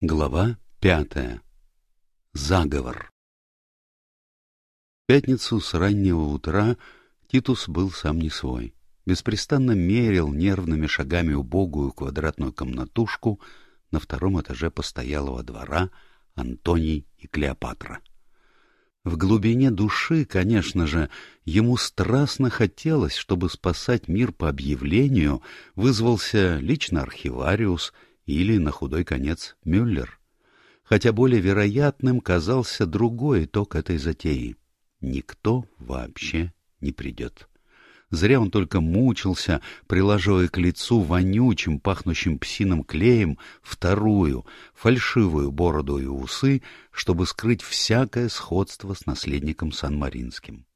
Глава пятая. Заговор. В пятницу с раннего утра Титус был сам не свой. Беспрестанно мерил нервными шагами убогую квадратную комнатушку на втором этаже постоялого двора Антоний и Клеопатра. В глубине души, конечно же, ему страстно хотелось, чтобы спасать мир по объявлению вызвался лично архивариус — или, на худой конец, Мюллер. Хотя более вероятным казался другой итог этой затеи. Никто вообще не придет. Зря он только мучился, прилаживая к лицу вонючим, пахнущим псиным клеем вторую, фальшивую бороду и усы, чтобы скрыть всякое сходство с наследником Сан-Маринским.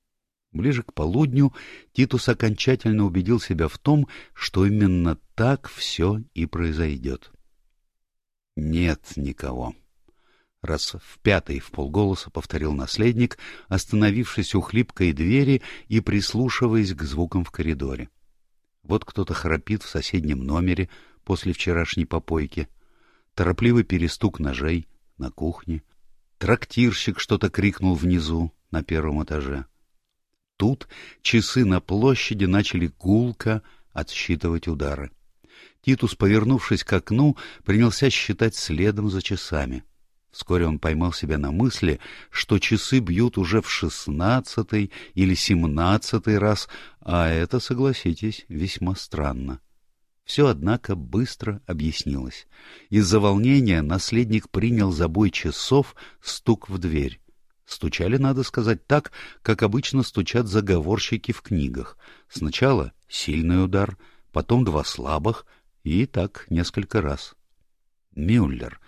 Ближе к полудню Титус окончательно убедил себя в том, что именно так все и произойдет. Нет никого. Раз в пятый в полголоса повторил наследник, остановившись у хлипкой двери и прислушиваясь к звукам в коридоре. Вот кто-то храпит в соседнем номере после вчерашней попойки. Торопливый перестук ножей на кухне. Трактирщик что-то крикнул внизу, на первом этаже. Тут часы на площади начали гулко отсчитывать удары. Титус, повернувшись к окну, принялся считать следом за часами. Вскоре он поймал себя на мысли, что часы бьют уже в шестнадцатый или семнадцатый раз, а это, согласитесь, весьма странно. Все, однако, быстро объяснилось. Из-за волнения наследник принял за бой часов стук в дверь. Стучали, надо сказать, так, как обычно стучат заговорщики в книгах. Сначала сильный удар, потом два слабых — и так несколько раз. Мюллер.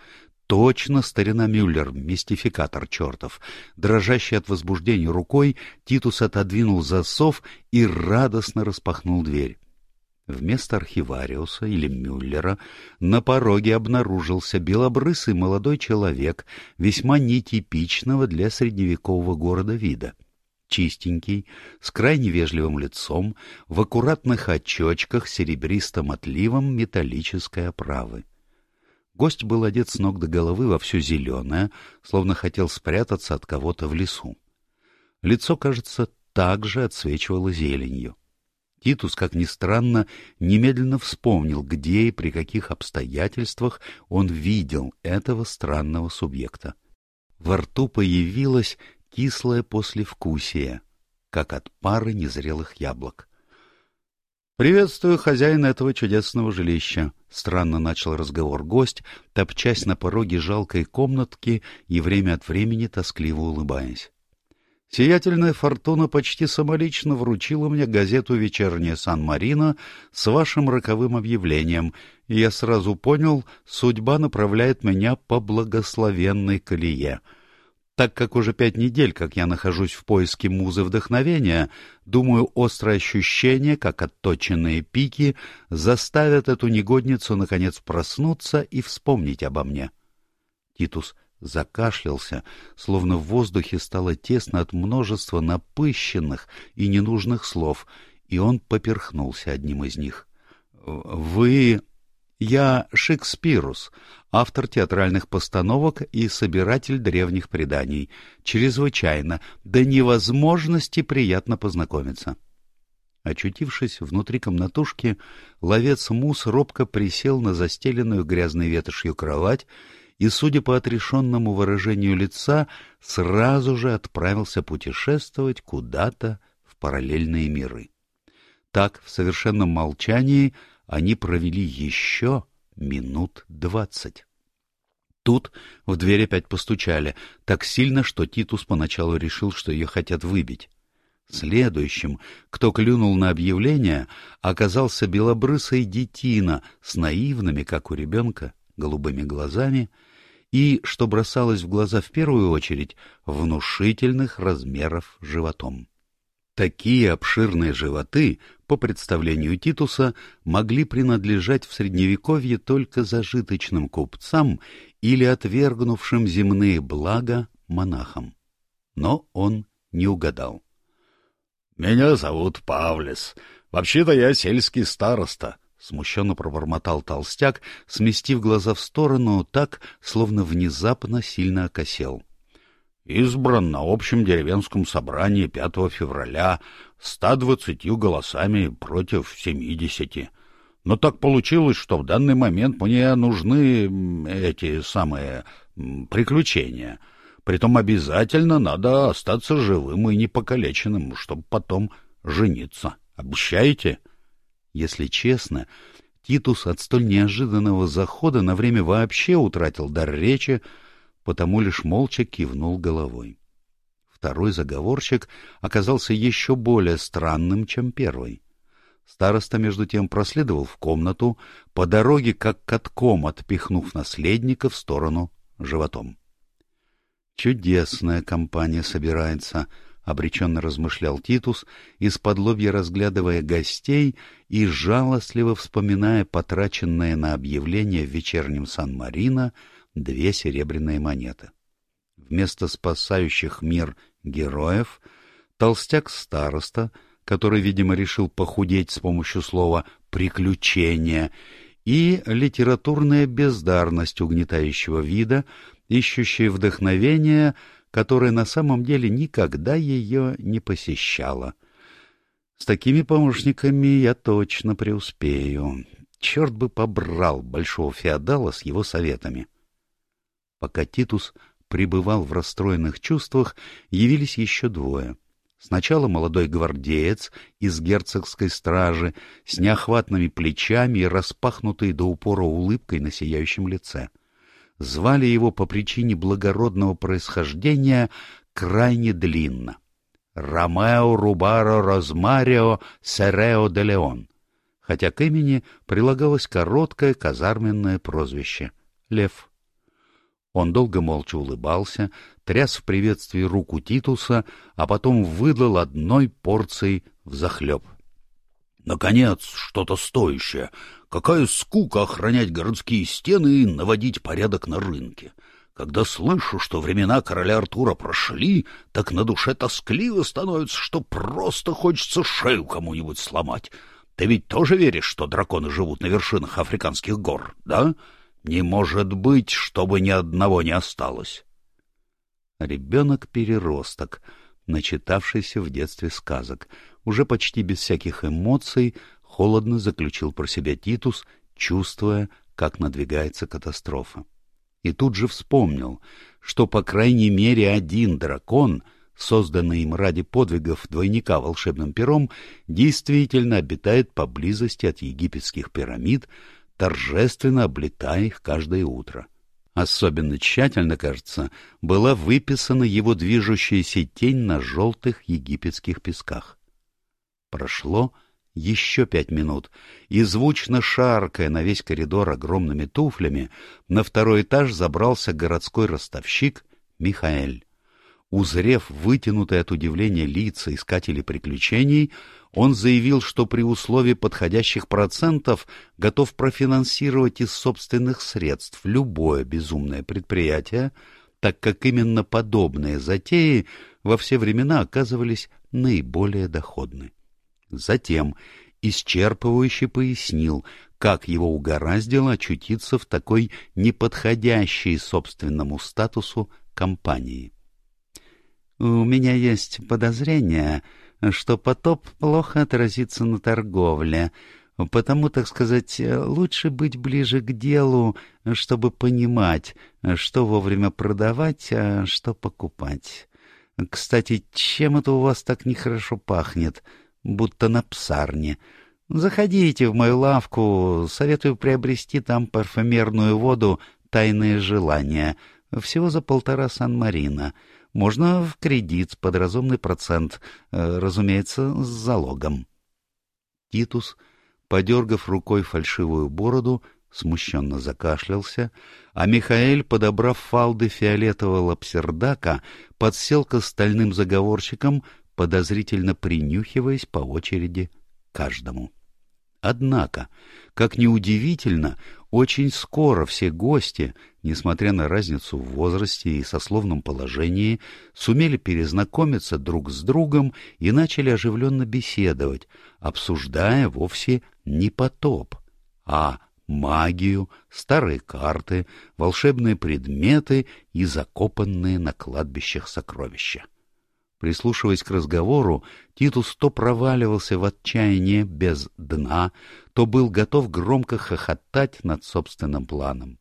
Точно старина Мюллер, мистификатор чертов. Дрожащий от возбуждения рукой, Титус отодвинул засов и радостно распахнул дверь. Вместо архивариуса или Мюллера на пороге обнаружился белобрысый молодой человек, весьма нетипичного для средневекового города вида чистенький, с крайне вежливым лицом, в аккуратных очочках серебристым отливом металлической оправы. Гость был одет с ног до головы во все зеленое, словно хотел спрятаться от кого-то в лесу. Лицо, кажется, также отсвечивало зеленью. Титус, как ни странно, немедленно вспомнил, где и при каких обстоятельствах он видел этого странного субъекта. Во рту появилась кислое послевкусие, как от пары незрелых яблок. «Приветствую хозяина этого чудесного жилища», — странно начал разговор гость, топчась на пороге жалкой комнатки и время от времени тоскливо улыбаясь. Сиятельная фортуна почти самолично вручила мне газету «Вечерняя Сан-Марино» с вашим роковым объявлением, и я сразу понял, судьба направляет меня по благословенной колее — так как уже пять недель, как я нахожусь в поиске музы вдохновения, думаю, острые ощущения, как отточенные пики, заставят эту негодницу, наконец, проснуться и вспомнить обо мне. Титус закашлялся, словно в воздухе стало тесно от множества напыщенных и ненужных слов, и он поперхнулся одним из них. — Вы... Я Шекспирус, автор театральных постановок и собиратель древних преданий. Чрезвычайно, до невозможности приятно познакомиться. Очутившись внутри комнатушки, ловец Мус робко присел на застеленную грязной ветошью кровать и, судя по отрешенному выражению лица, сразу же отправился путешествовать куда-то в параллельные миры. Так, в совершенном молчании, они провели еще минут двадцать. Тут в дверь опять постучали, так сильно, что Титус поначалу решил, что ее хотят выбить. Следующим, кто клюнул на объявление, оказался белобрысый детина с наивными, как у ребенка, голубыми глазами и, что бросалось в глаза в первую очередь, внушительных размеров животом. Такие обширные животы, по представлению Титуса, могли принадлежать в Средневековье только зажиточным купцам или отвергнувшим земные блага монахам. Но он не угадал. — Меня зовут Павлес. Вообще-то я сельский староста, — смущенно пробормотал толстяк, сместив глаза в сторону так, словно внезапно сильно окосел. Избран на общем деревенском собрании 5 февраля 120 голосами против 70. Но так получилось, что в данный момент мне нужны эти самые приключения. Притом обязательно надо остаться живым и непокалеченным, чтобы потом жениться. Обещаете? Если честно, Титус от столь неожиданного захода на время вообще утратил дар речи, потому лишь молча кивнул головой. Второй заговорщик оказался еще более странным, чем первый. Староста, между тем, проследовал в комнату, по дороге как катком отпихнув наследника в сторону животом. «Чудесная компания собирается», — обреченно размышлял Титус, из-под лобья разглядывая гостей и жалостливо вспоминая потраченное на объявление в вечернем Сан-Марино две серебряные монеты. Вместо спасающих мир героев толстяк-староста, который, видимо, решил похудеть с помощью слова «приключения», и литературная бездарность угнетающего вида, ищущая вдохновение, которое на самом деле никогда ее не посещало. С такими помощниками я точно преуспею. Черт бы побрал большого феодала с его советами. Пока Титус пребывал в расстроенных чувствах, явились еще двое. Сначала молодой гвардеец из герцогской стражи с неохватными плечами и распахнутой до упора улыбкой на сияющем лице. Звали его по причине благородного происхождения крайне длинно. Ромео Рубаро Розмарио Серео де Леон, хотя к имени прилагалось короткое казарменное прозвище — Лев. Он долго молча улыбался, тряс в приветствии руку Титуса, а потом выдал одной порцией взахлеб. «Наконец, что-то стоящее! Какая скука охранять городские стены и наводить порядок на рынке! Когда слышу, что времена короля Артура прошли, так на душе тоскливо становится, что просто хочется шею кому-нибудь сломать. Ты ведь тоже веришь, что драконы живут на вершинах африканских гор, да?» Не может быть, чтобы ни одного не осталось. Ребенок-переросток, начитавшийся в детстве сказок, уже почти без всяких эмоций, холодно заключил про себя Титус, чувствуя, как надвигается катастрофа. И тут же вспомнил, что по крайней мере один дракон, созданный им ради подвигов двойника волшебным пером, действительно обитает поблизости от египетских пирамид, торжественно облетая их каждое утро. Особенно тщательно, кажется, была выписана его движущаяся тень на желтых египетских песках. Прошло еще пять минут, и, звучно шаркая на весь коридор огромными туфлями, на второй этаж забрался городской ростовщик Михаэль. Узрев вытянутые от удивления лица искателей приключений, он заявил, что при условии подходящих процентов готов профинансировать из собственных средств любое безумное предприятие, так как именно подобные затеи во все времена оказывались наиболее доходны. Затем исчерпывающе пояснил, как его угораздило очутиться в такой неподходящей собственному статусу компании. У меня есть подозрение, что потоп плохо отразится на торговле, потому, так сказать, лучше быть ближе к делу, чтобы понимать, что вовремя продавать, а что покупать. Кстати, чем это у вас так нехорошо пахнет, будто на псарне? Заходите в мою лавку, советую приобрести там парфюмерную воду «Тайные желания», всего за полтора Сан-Марина — можно в кредит под разумный процент, э, разумеется, с залогом. Титус, подергав рукой фальшивую бороду, смущенно закашлялся, а Михаэль, подобрав фалды фиолетового лапсердака, подсел к остальным заговорщикам, подозрительно принюхиваясь по очереди каждому. Однако, как ни удивительно, очень скоро все гости, несмотря на разницу в возрасте и сословном положении, сумели перезнакомиться друг с другом и начали оживленно беседовать, обсуждая вовсе не потоп, а магию, старые карты, волшебные предметы и закопанные на кладбищах сокровища. Прислушиваясь к разговору, Титус то проваливался в отчаяние без дна, то был готов громко хохотать над собственным планом.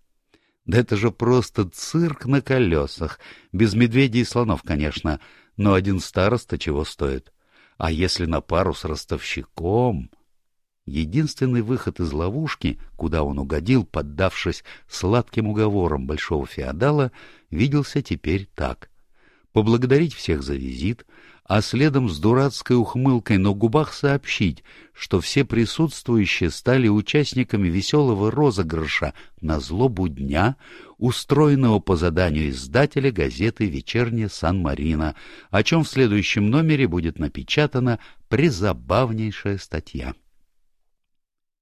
Да это же просто цирк на колесах, без медведей и слонов, конечно, но один староста чего стоит. А если на пару с ростовщиком... Единственный выход из ловушки, куда он угодил, поддавшись сладким уговорам большого феодала, виделся теперь так. Поблагодарить всех за визит, а следом с дурацкой ухмылкой на губах сообщить, что все присутствующие стали участниками веселого розыгрыша на злобу дня, устроенного по заданию издателя газеты «Вечерняя Сан-Марино», о чем в следующем номере будет напечатана призабавнейшая статья.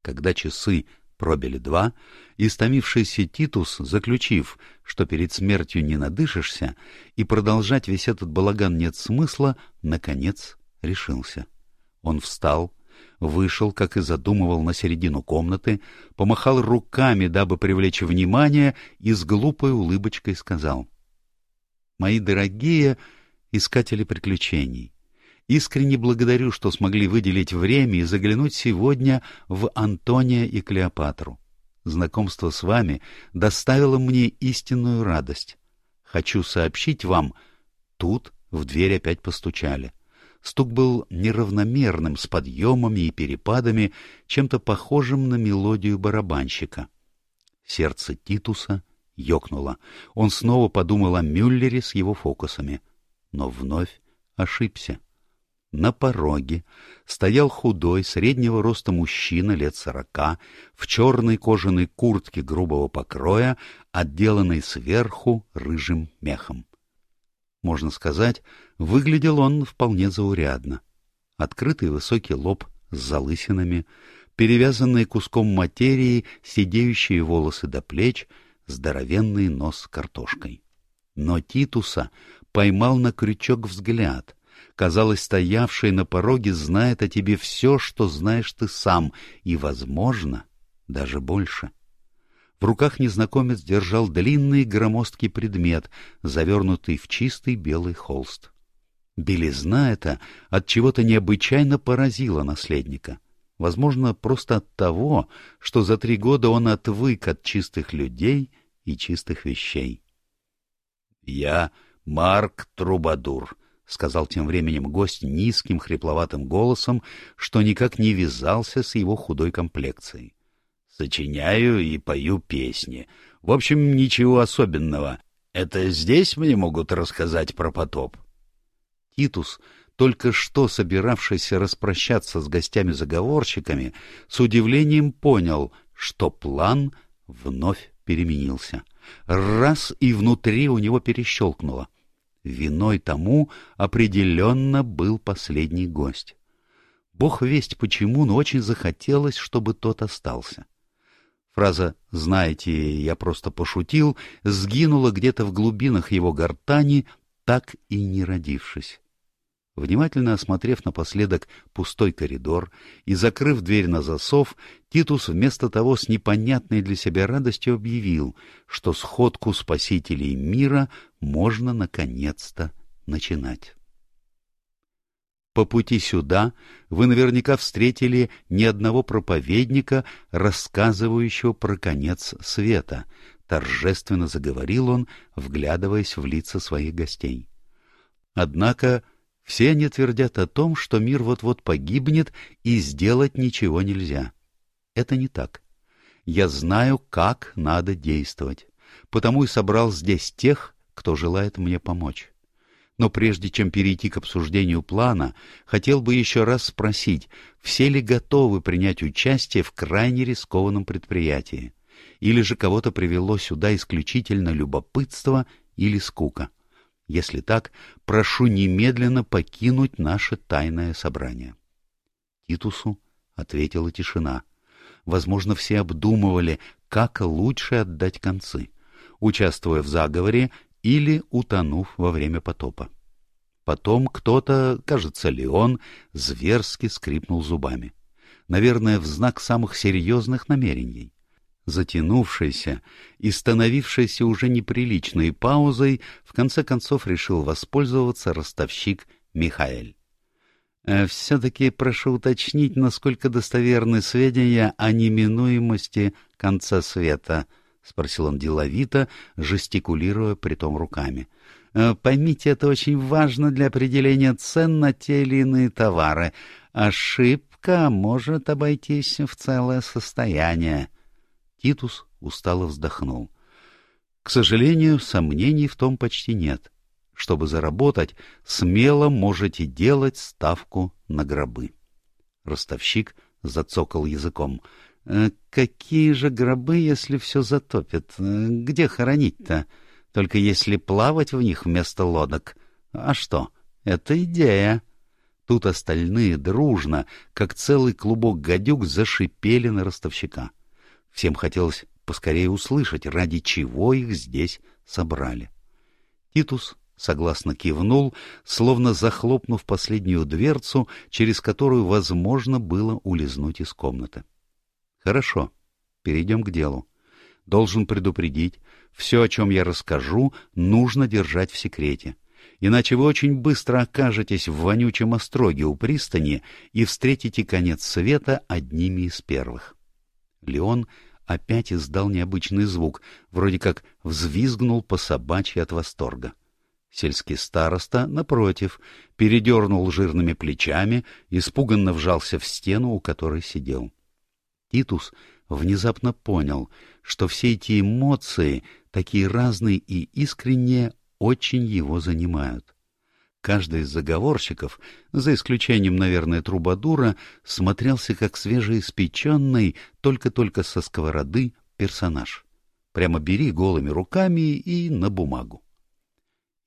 Когда часы пробили два, истомившийся Титус, заключив, что перед смертью не надышишься, и продолжать весь этот балаган нет смысла, наконец решился. Он встал, вышел, как и задумывал, на середину комнаты, помахал руками, дабы привлечь внимание, и с глупой улыбочкой сказал. «Мои дорогие искатели приключений, Искренне благодарю, что смогли выделить время и заглянуть сегодня в Антония и Клеопатру. Знакомство с вами доставило мне истинную радость. Хочу сообщить вам, тут в дверь опять постучали. Стук был неравномерным, с подъемами и перепадами, чем-то похожим на мелодию барабанщика. Сердце Титуса ёкнуло. Он снова подумал о Мюллере с его фокусами, но вновь ошибся. На пороге стоял худой, среднего роста мужчина лет сорока, в черной кожаной куртке грубого покроя, отделанной сверху рыжим мехом. Можно сказать, выглядел он вполне заурядно. Открытый высокий лоб с залысинами, перевязанные куском материи сидеющие волосы до плеч, здоровенный нос с картошкой. Но Титуса поймал на крючок взгляд — казалось, стоявший на пороге знает о тебе все, что знаешь ты сам, и, возможно, даже больше. В руках незнакомец держал длинный громоздкий предмет, завернутый в чистый белый холст. Белизна эта от чего-то необычайно поразила наследника. Возможно, просто от того, что за три года он отвык от чистых людей и чистых вещей. — Я Марк Трубадур, — сказал тем временем гость низким хрипловатым голосом, что никак не вязался с его худой комплекцией. «Сочиняю и пою песни. В общем, ничего особенного. Это здесь мне могут рассказать про потоп?» Титус, только что собиравшийся распрощаться с гостями-заговорщиками, с удивлением понял, что план вновь переменился. Раз и внутри у него перещелкнуло — Виной тому определенно был последний гость. Бог весть почему, но очень захотелось, чтобы тот остался. Фраза «знаете, я просто пошутил» сгинула где-то в глубинах его гортани, так и не родившись. Внимательно осмотрев напоследок пустой коридор и закрыв дверь на засов, Титус вместо того с непонятной для себя радостью объявил, что сходку спасителей мира можно наконец-то начинать. По пути сюда вы наверняка встретили ни одного проповедника, рассказывающего про конец света, торжественно заговорил он, вглядываясь в лица своих гостей. Однако все они твердят о том, что мир вот-вот погибнет и сделать ничего нельзя. Это не так. Я знаю, как надо действовать, потому и собрал здесь тех, кто желает мне помочь. Но прежде чем перейти к обсуждению плана, хотел бы еще раз спросить, все ли готовы принять участие в крайне рискованном предприятии? Или же кого-то привело сюда исключительно любопытство или скука? Если так, прошу немедленно покинуть наше тайное собрание. Титусу ответила тишина. Возможно, все обдумывали, как лучше отдать концы, участвуя в заговоре или утонув во время потопа. Потом кто-то, кажется, Леон, зверски скрипнул зубами. наверное, в знак самых серьезных намерений. Затянувшейся и становившейся уже неприличной паузой, в конце концов решил воспользоваться ростовщик Михаэль. «Э, «Все-таки прошу уточнить, насколько достоверны сведения о неминуемости конца света», — спросил он деловито, жестикулируя притом руками. «Э, «Поймите, это очень важно для определения цен на те или иные товары. Ошибка может обойтись в целое состояние». Титус устало вздохнул. «К сожалению, сомнений в том почти нет чтобы заработать, смело можете делать ставку на гробы. Ростовщик зацокал языком. «Э, «Какие же гробы, если все затопит? Э, где хоронить-то? Только если плавать в них вместо лодок. А что? Это идея!» Тут остальные дружно, как целый клубок гадюк, зашипели на ростовщика. Всем хотелось поскорее услышать, ради чего их здесь собрали. Титус согласно кивнул, словно захлопнув последнюю дверцу, через которую возможно было улизнуть из комнаты. «Хорошо, перейдем к делу. Должен предупредить, все, о чем я расскажу, нужно держать в секрете, иначе вы очень быстро окажетесь в вонючем остроге у пристани и встретите конец света одними из первых». Леон опять издал необычный звук, вроде как взвизгнул по собачьи от восторга. Сельский староста, напротив, передернул жирными плечами, испуганно вжался в стену, у которой сидел. Титус внезапно понял, что все эти эмоции, такие разные и искренние, очень его занимают. Каждый из заговорщиков, за исключением, наверное, Трубадура, смотрелся как свежеиспеченный, только-только со сковороды, персонаж. Прямо бери голыми руками и на бумагу.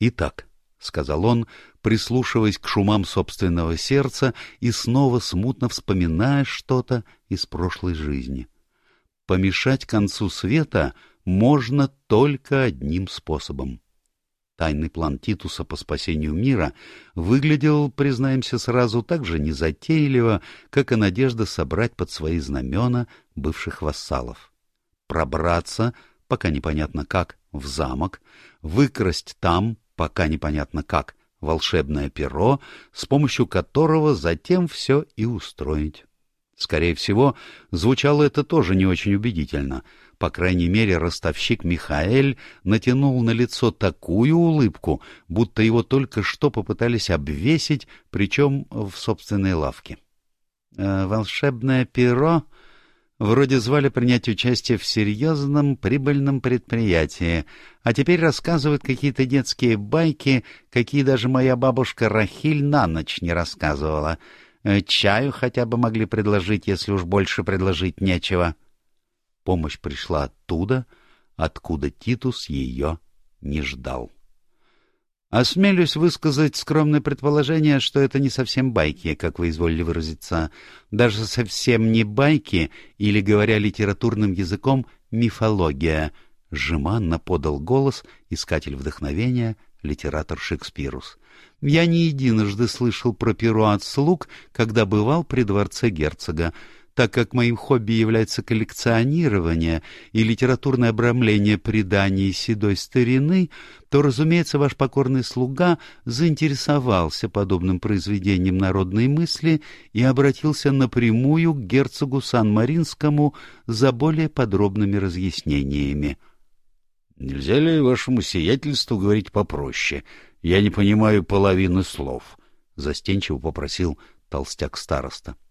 «Итак», — сказал он, прислушиваясь к шумам собственного сердца и снова смутно вспоминая что-то из прошлой жизни. «Помешать концу света можно только одним способом». Тайный план Титуса по спасению мира выглядел, признаемся сразу, так же незатейливо, как и надежда собрать под свои знамена бывших вассалов. Пробраться, пока непонятно как, в замок, выкрасть там пока непонятно как, волшебное перо, с помощью которого затем все и устроить. Скорее всего, звучало это тоже не очень убедительно. По крайней мере, ростовщик Михаэль натянул на лицо такую улыбку, будто его только что попытались обвесить, причем в собственной лавке. «Э, «Волшебное перо Вроде звали принять участие в серьезном прибыльном предприятии, а теперь рассказывают какие-то детские байки, какие даже моя бабушка Рахиль на ночь не рассказывала. Э, чаю хотя бы могли предложить, если уж больше предложить нечего. Помощь пришла оттуда, откуда Титус ее не ждал. Осмелюсь высказать скромное предположение, что это не совсем байки, как вы изволили выразиться, даже совсем не байки, или, говоря литературным языком, мифология. Жеманно подал голос искатель вдохновения, литератор Шекспирус. Я не единожды слышал про перо от слуг, когда бывал при дворце герцога так как моим хобби является коллекционирование и литературное обрамление преданий седой старины, то, разумеется, ваш покорный слуга заинтересовался подобным произведением народной мысли и обратился напрямую к герцогу Сан-Маринскому за более подробными разъяснениями. — Нельзя ли вашему сиятельству говорить попроще? Я не понимаю половины слов, — застенчиво попросил толстяк-староста. —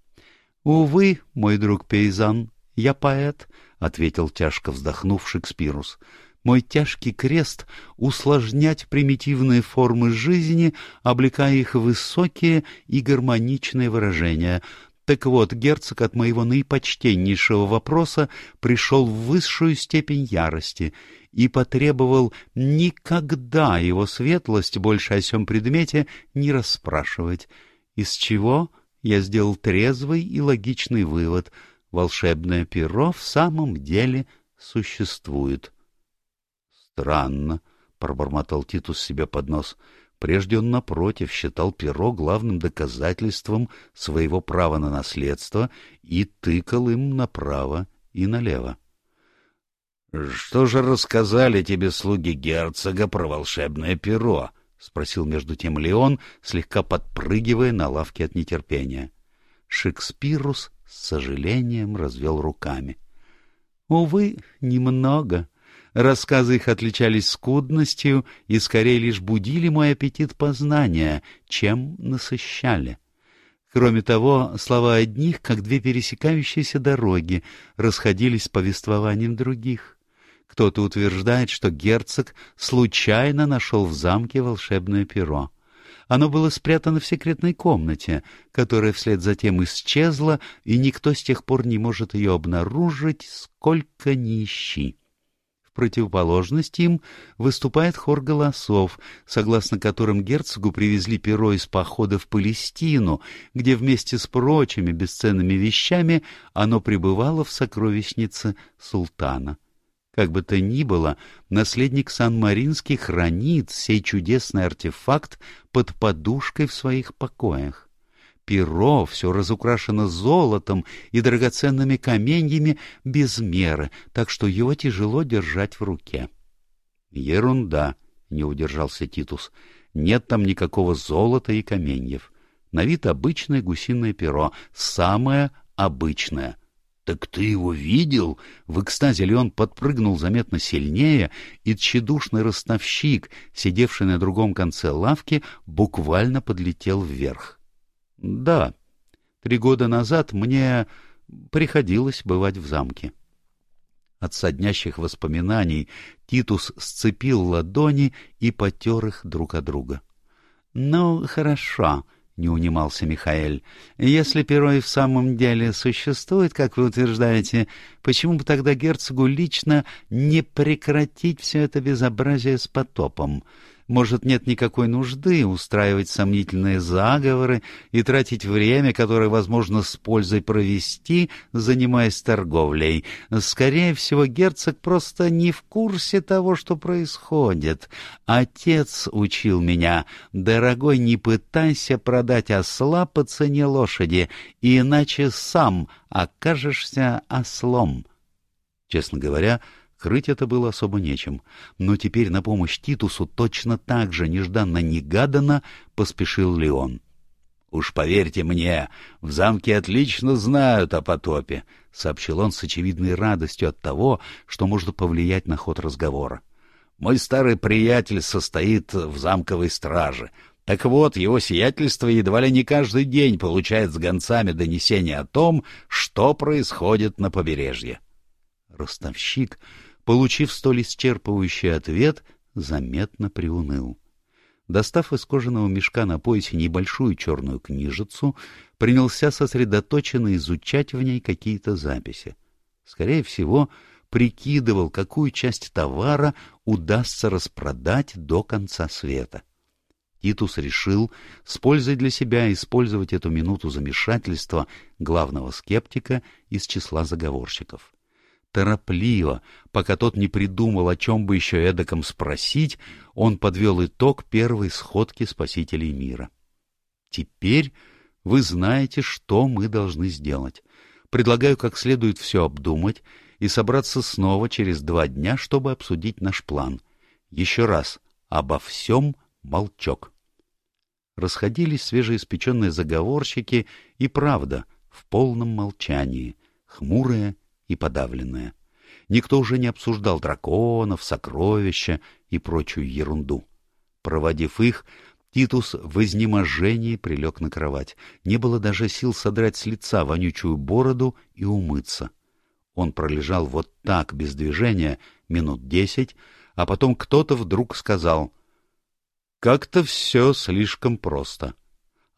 «Увы, мой друг Пейзан, я поэт», — ответил тяжко вздохнув Шекспирус. «Мой тяжкий крест — усложнять примитивные формы жизни, облекая их в высокие и гармоничные выражения. Так вот, герцог от моего наипочтеннейшего вопроса пришел в высшую степень ярости и потребовал никогда его светлость больше о сём предмете не расспрашивать. Из чего я сделал трезвый и логичный вывод. Волшебное перо в самом деле существует. — Странно, — пробормотал Титус себе под нос. — Прежде он, напротив, считал перо главным доказательством своего права на наследство и тыкал им направо и налево. — Что же рассказали тебе слуги герцога про волшебное перо? — спросил между тем Леон, слегка подпрыгивая на лавке от нетерпения. Шекспирус с сожалением развел руками. — Увы, немного. Рассказы их отличались скудностью и скорее лишь будили мой аппетит познания, чем насыщали. Кроме того, слова одних, как две пересекающиеся дороги, расходились с повествованием других. Кто-то утверждает, что герцог случайно нашел в замке волшебное перо. Оно было спрятано в секретной комнате, которая вслед за тем исчезла, и никто с тех пор не может ее обнаружить, сколько ни ищи. В противоположность им выступает хор голосов, согласно которым герцогу привезли перо из похода в Палестину, где вместе с прочими бесценными вещами оно пребывало в сокровищнице султана. Как бы то ни было, наследник Сан-Маринский хранит сей чудесный артефакт под подушкой в своих покоях. Перо все разукрашено золотом и драгоценными каменьями без меры, так что его тяжело держать в руке. — Ерунда, — не удержался Титус. — Нет там никакого золота и каменьев. На вид обычное гусиное перо, самое обычное — «Так ты его видел?» В экстазе Леон подпрыгнул заметно сильнее, и тщедушный ростовщик, сидевший на другом конце лавки, буквально подлетел вверх. «Да, три года назад мне приходилось бывать в замке». От соднящих воспоминаний Титус сцепил ладони и потер их друг от друга. — Ну, хорошо, — не унимался Михаэль. — Если перо и в самом деле существует, как вы утверждаете, почему бы тогда герцогу лично не прекратить все это безобразие с потопом? Может, нет никакой нужды устраивать сомнительные заговоры и тратить время, которое возможно с пользой провести, занимаясь торговлей. Скорее всего, герцог просто не в курсе того, что происходит. Отец учил меня, дорогой, не пытайся продать осла по цене лошади, иначе сам окажешься ослом. Честно говоря, Крыть это было особо нечем, но теперь на помощь Титусу точно так же нежданно-негаданно поспешил Леон. «Уж поверьте мне, в замке отлично знают о потопе», — сообщил он с очевидной радостью от того, что может повлиять на ход разговора. «Мой старый приятель состоит в замковой страже. Так вот, его сиятельство едва ли не каждый день получает с гонцами донесения о том, что происходит на побережье». Ростовщик получив столь исчерпывающий ответ, заметно приуныл. Достав из кожаного мешка на поясе небольшую черную книжицу, принялся сосредоточенно изучать в ней какие-то записи. Скорее всего, прикидывал, какую часть товара удастся распродать до конца света. Титус решил с пользой для себя использовать эту минуту замешательства главного скептика из числа заговорщиков торопливо, пока тот не придумал, о чем бы еще эдаком спросить, он подвел итог первой сходки спасителей мира. Теперь вы знаете, что мы должны сделать. Предлагаю как следует все обдумать и собраться снова через два дня, чтобы обсудить наш план. Еще раз, обо всем молчок. Расходились свежеиспеченные заговорщики и правда в полном молчании, хмурые и подавленная. Никто уже не обсуждал драконов, сокровища и прочую ерунду. Проводив их, Титус в изнеможении прилег на кровать. Не было даже сил содрать с лица вонючую бороду и умыться. Он пролежал вот так, без движения, минут десять, а потом кто-то вдруг сказал «Как-то все слишком просто».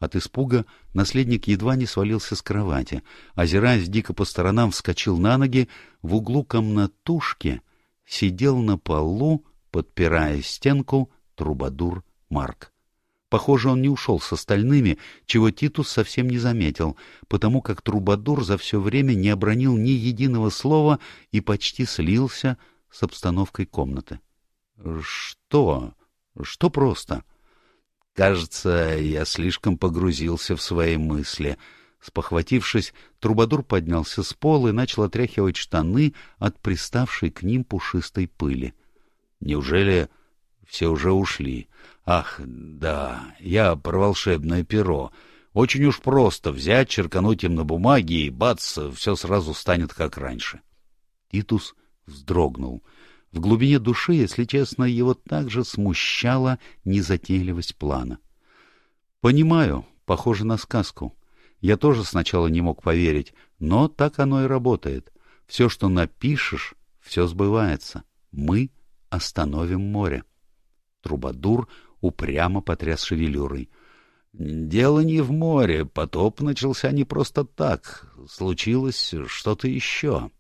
От испуга наследник едва не свалился с кровати. Озираясь дико по сторонам, вскочил на ноги. В углу комнатушки сидел на полу, подпирая стенку, трубадур Марк. Похоже, он не ушел с остальными, чего Титус совсем не заметил, потому как Трубадур за все время не обронил ни единого слова и почти слился с обстановкой комнаты. — Что? Что просто? — Кажется, я слишком погрузился в свои мысли. Спохватившись, Трубадур поднялся с пола и начал отряхивать штаны от приставшей к ним пушистой пыли. Неужели все уже ушли? Ах, да, я про волшебное перо. Очень уж просто взять, черкануть им на бумаге, и бац, все сразу станет как раньше. Титус вздрогнул — в глубине души, если честно, его также смущала незатейливость плана. «Понимаю, похоже на сказку. Я тоже сначала не мог поверить, но так оно и работает. Все, что напишешь, все сбывается. Мы остановим море». Трубадур упрямо потряс шевелюрой. «Дело не в море. Потоп начался не просто так. Случилось что-то еще».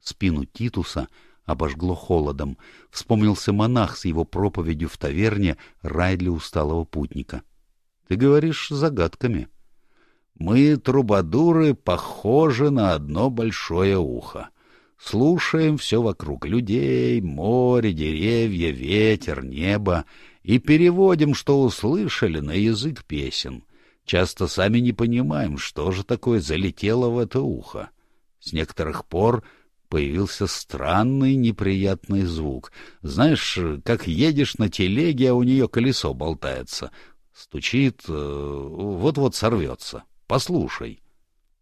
Спину Титуса — обожгло холодом. Вспомнился монах с его проповедью в таверне «Рай для усталого путника». «Ты говоришь загадками». «Мы, трубадуры, похожи на одно большое ухо. Слушаем все вокруг — людей, море, деревья, ветер, небо — и переводим, что услышали, на язык песен. Часто сами не понимаем, что же такое залетело в это ухо. С некоторых пор появился странный неприятный звук. Знаешь, как едешь на телеге, а у нее колесо болтается. Стучит, э, вот-вот сорвется. Послушай.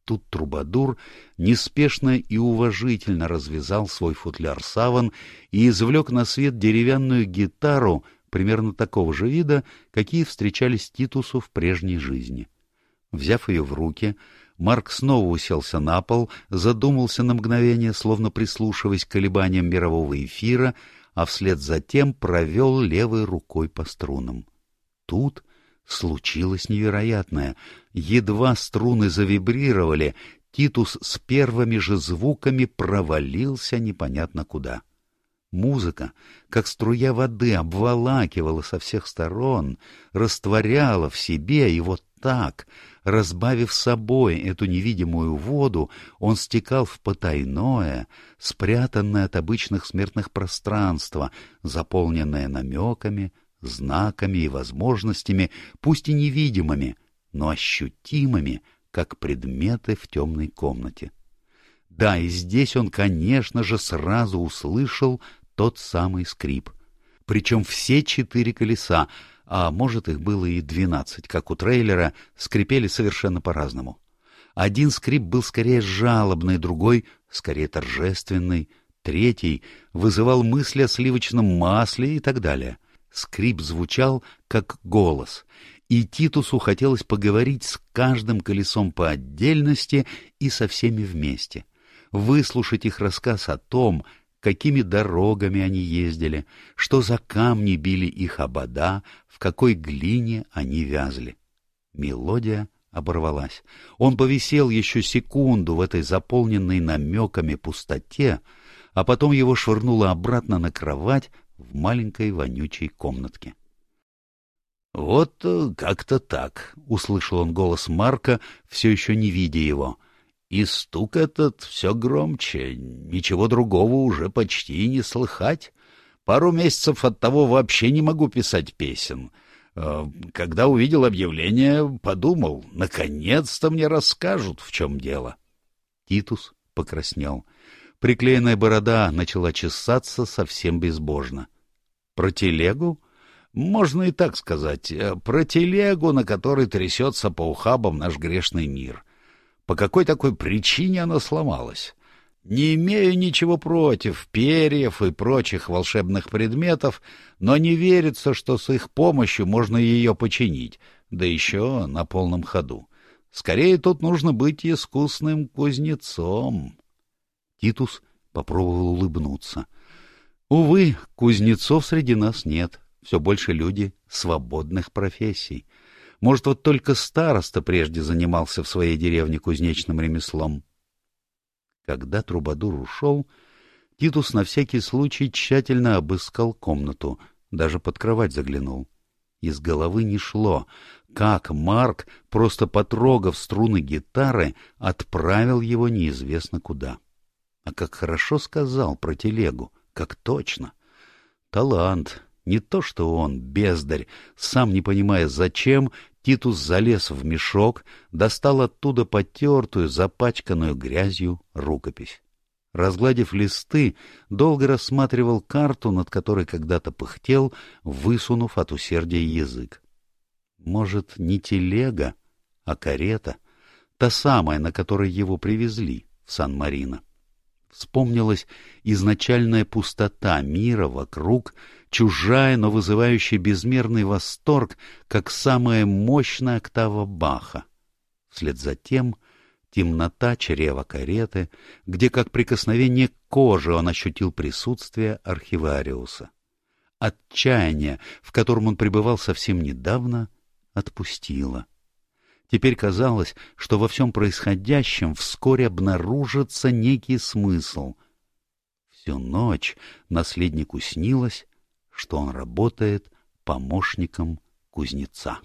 Тут Трубадур неспешно и уважительно развязал свой футляр-саван и извлек на свет деревянную гитару примерно такого же вида, какие встречались Титусу в прежней жизни. Взяв ее в руки, Марк снова уселся на пол, задумался на мгновение, словно прислушиваясь к колебаниям мирового эфира, а вслед за тем провел левой рукой по струнам. Тут случилось невероятное. Едва струны завибрировали, Титус с первыми же звуками провалился непонятно куда. Музыка, как струя воды, обволакивала со всех сторон, растворяла в себе, вот так, разбавив собой эту невидимую воду, он стекал в потайное, спрятанное от обычных смертных пространство, заполненное намеками, знаками и возможностями, пусть и невидимыми, но ощутимыми, как предметы в темной комнате. Да, и здесь он, конечно же, сразу услышал тот самый скрип. Причем все четыре колеса, а может их было и двенадцать, как у трейлера, скрипели совершенно по-разному. Один скрип был скорее жалобный, другой — скорее торжественный, третий вызывал мысли о сливочном масле и так далее. Скрип звучал как голос, и Титусу хотелось поговорить с каждым колесом по отдельности и со всеми вместе, выслушать их рассказ о том, какими дорогами они ездили, что за камни били их обода, в какой глине они вязли. Мелодия оборвалась. Он повисел еще секунду в этой заполненной намеками пустоте, а потом его швырнуло обратно на кровать в маленькой вонючей комнатке. «Вот э, как-то так», — услышал он голос Марка, все еще не видя его — и стук этот все громче, ничего другого уже почти не слыхать. Пару месяцев от того вообще не могу писать песен. Э, когда увидел объявление, подумал, наконец-то мне расскажут, в чем дело. Титус покраснел. Приклеенная борода начала чесаться совсем безбожно. Про телегу? Можно и так сказать. Э, про телегу, на которой трясется по ухабам наш грешный мир. По какой такой причине она сломалась? Не имею ничего против перьев и прочих волшебных предметов, но не верится, что с их помощью можно ее починить, да еще на полном ходу. Скорее тут нужно быть искусным кузнецом. Титус попробовал улыбнуться. Увы, кузнецов среди нас нет, все больше люди свободных профессий. Может, вот только староста прежде занимался в своей деревне кузнечным ремеслом. Когда Трубадур ушел, Титус на всякий случай тщательно обыскал комнату, даже под кровать заглянул. Из головы не шло, как Марк, просто потрогав струны гитары, отправил его неизвестно куда. А как хорошо сказал про телегу, как точно. Талант, Не то что он, бездарь, сам не понимая зачем, Титус залез в мешок, достал оттуда потертую, запачканную грязью рукопись. Разгладив листы, долго рассматривал карту, над которой когда-то пыхтел, высунув от усердия язык. Может, не телега, а карета, та самая, на которой его привезли в Сан-Марино. Вспомнилась изначальная пустота мира вокруг, чужая, но вызывающая безмерный восторг, как самая мощная октава Баха. Вслед за тем темнота чрева кареты, где, как прикосновение кожи, он ощутил присутствие архивариуса. Отчаяние, в котором он пребывал совсем недавно, отпустило. Теперь казалось, что во всем происходящем вскоре обнаружится некий смысл. Всю ночь наследнику снилось, что он работает помощником кузнеца.